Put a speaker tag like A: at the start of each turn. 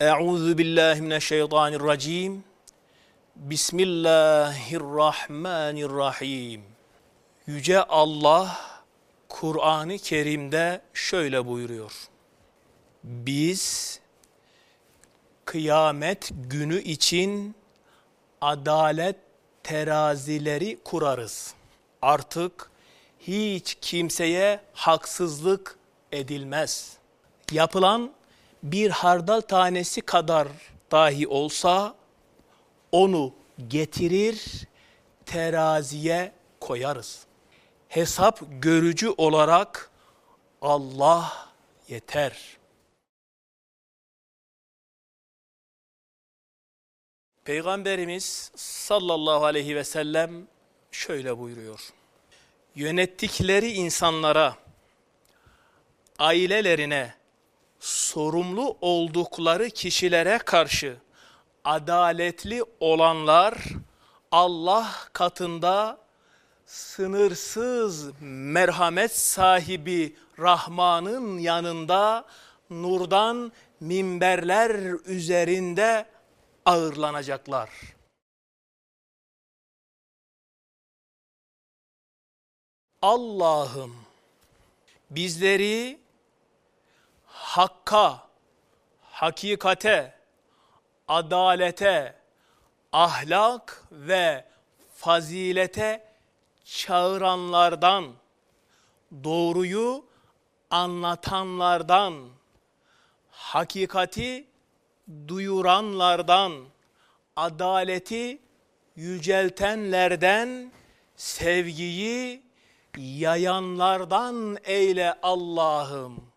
A: Euzu billahi mineşşeytanirracim. Bismillahirrahmanirrahim. Yüce Allah Kur'an-ı Kerim'de şöyle buyuruyor. Biz kıyamet günü için adalet terazileri kurarız. Artık hiç kimseye haksızlık edilmez. Yapılan bir hardal tanesi kadar dahi olsa onu getirir teraziye koyarız. Hesap görücü olarak Allah yeter. Peygamberimiz sallallahu aleyhi ve sellem şöyle buyuruyor. Yönettikleri insanlara, ailelerine, sorumlu oldukları kişilere karşı adaletli olanlar Allah katında sınırsız merhamet sahibi Rahman'ın yanında nurdan minberler üzerinde ağırlanacaklar. Allah'ım bizleri hakka, hakikate, adalete, ahlak ve fazilete çağıranlardan, doğruyu anlatanlardan, hakikati duyuranlardan, adaleti yüceltenlerden, sevgiyi yayanlardan eyle Allah'ım.